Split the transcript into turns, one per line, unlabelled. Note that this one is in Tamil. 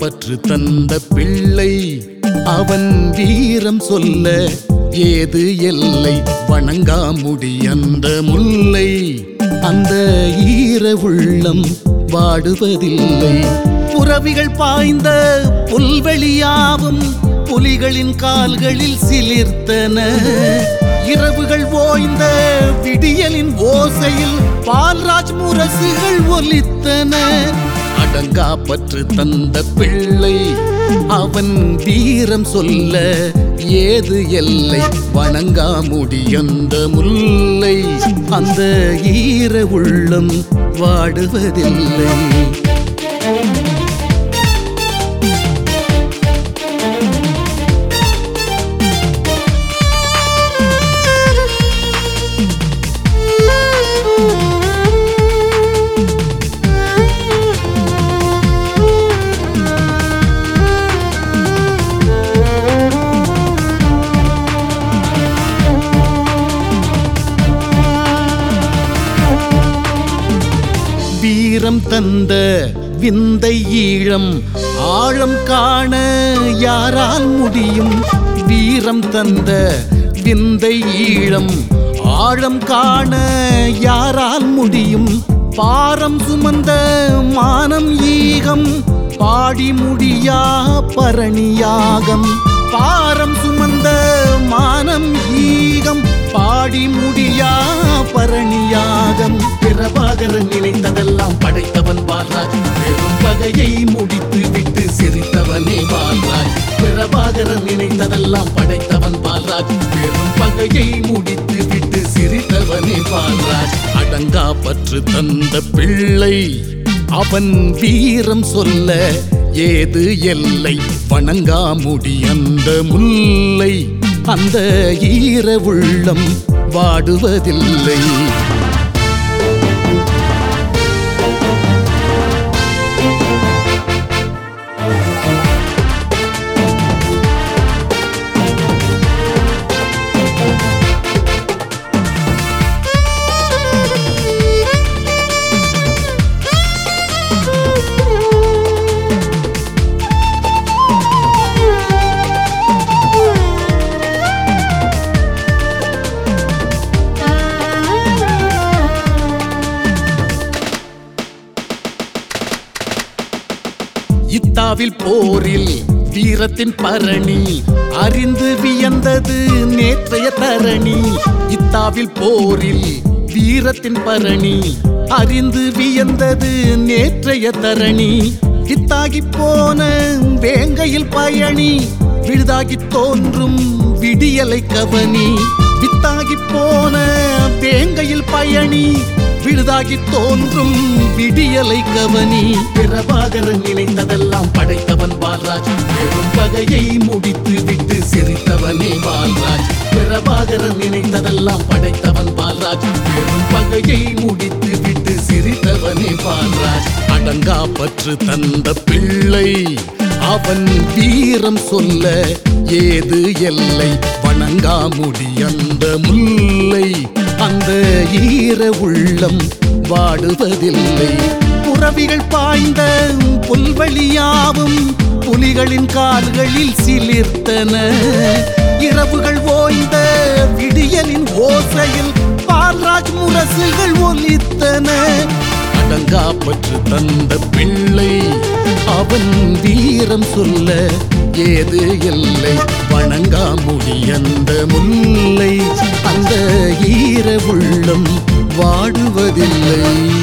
பற்று தந்த பிள்ளை அவன் வீரம் சொல்ல ஏது எல்லை வணங்கா முடி அந்த முல்லை. அந்த ஈர உள்ளம் வாடுவதில்லை. புறவிகள் பாய்ந்த புல்வெளியாவும் புலிகளின் கால்களில் சிலிர்த்தன. இரவுகள் ஓய்ந்த விடியலின் ஓசையில் பால்ராஜ் முரசுகள் ஒலித்தன. அடங்கா பற்று தந்த பிள்ளை. அவன் தீரம் சொல்ல ஏது எல்லை வணங்கா முடியந்த முல்லை. அந்த ஈர உள்ளம் வாடுவதில்லை. வீரம் தந்த விந்தை ஈழம் ஆழம் காண யாரால் முடியும்? வீரம் தந்த விந்தை ஈழம் ஆழம் காண யாரால் முடியும்? பாரம் சுமந்த மானம் ஈகம் பாடி முடியா பரணியாகம் பாரம் சுமந்த மானம் ஈகம் பாடி முடியா பரணியாகம் பிரபாகரன் நினைத்ததெல்லாம் பெரும் முடித்து விட்டு சிரித்தவனே வாழ்வாய். பிரபாகரன் நினைத்ததெல்லாம் படைத்தவன் பால்ராஜ் பெரும் பகையை முடித்து விட்டு சிரித்தவனே பால்ராஜ் அடங்கா பற்று தந்த பிள்ளை அவன் வீரம் சொல்ல ஏது எல்லை வணங்கா முடி அந்த முல்லை அந்த ஈர உள்ளம் வாடுவதில்லை. இத்தாவில் போரில் வீரத்தின் பரணி அறிந்து வியந்தது நேற்றைய தரணி இத்தாவில் போரில் வீரத்தின் பரணி அறிந்து வியந்தது நேற்றைய தரணி. கித்தாகி போன வேங்கையில் பயணி விழுதாகி தோன்றும் விடியலை கவனி. வித்தாகி போன வேங்கையில் பயணி விடுதாகி தோன்றும் விடியலை கவனி. பிரபாகரன் நினைத்ததெல்லாம் படைத்தவன் பால்ராஜ். பெரும் பகையை முடித்து விட்டு சிரித்தவனே பால்ராஜ். பிரபாகரன் நினைத்ததெல்லாம் படைத்தவன் பால்ராஜ். பெரும் பகையை முடித்து விட்டு சிரித்தவனே பால்ராஜ். அடங்கா பற்று தந்த பிள்ளை அவன் வீரம் சொல்ல ஏது எல்லை வணங்கா முடி அந்த முல்லை அந்த ஈர உள்ளம் வாடுவதில்லை. புறவிகள் பாய்ந்த புல்வழியாவும் புலிகளின் கால்களில் சிலிர்த்தன. இரவுகள் ஓய்ந்த விடியலின் ஓசையில் பால்ராஜ் முரசுகள் ஒலித்தன. அடங்கா பற்று தந்த பிள்ளை அவன் வீரம் சொல்ல ஏது இல்லை. வணங்கா முடி அந்த முல்லை. அந்த ஈர உள்ளம் வாடுவதில்லை